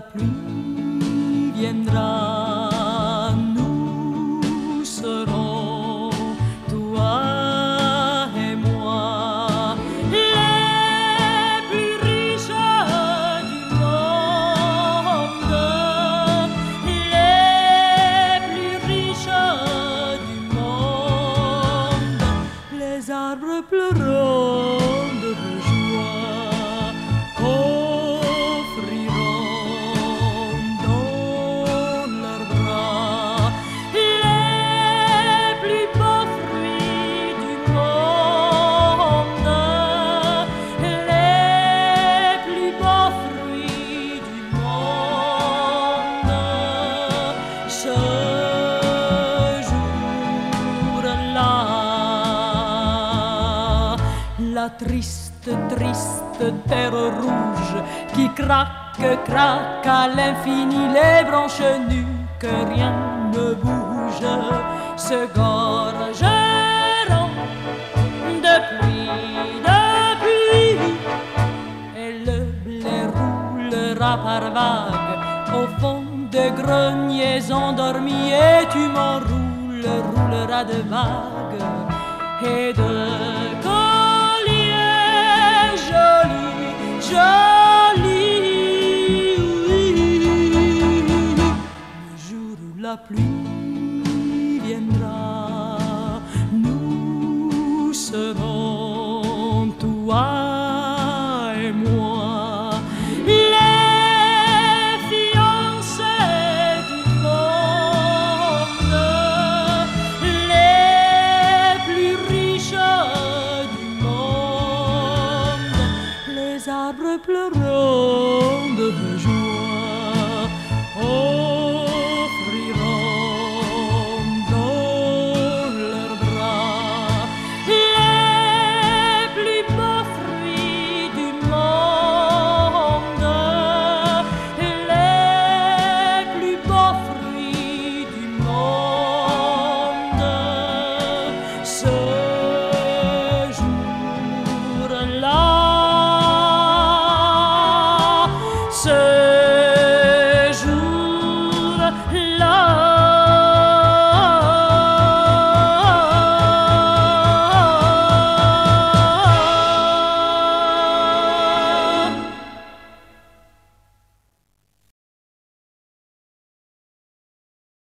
pluie viendra, nous serons, toi et moi, les plus riches du monde, les plus riches du monde, les arbres pleurant triste, triste terre rouge qui craque, craque à l'infini, les branches nues, que rien ne bouge, se gorgeront de pluie, de et le roulera par vagues. Au fond des greniers endormis, et tu m'enroules, rouleras de vagues. Et de la viendra, nous serons toi et moi. Les fiancés du monde, les plus riches du monde, les arbres pleurent. love.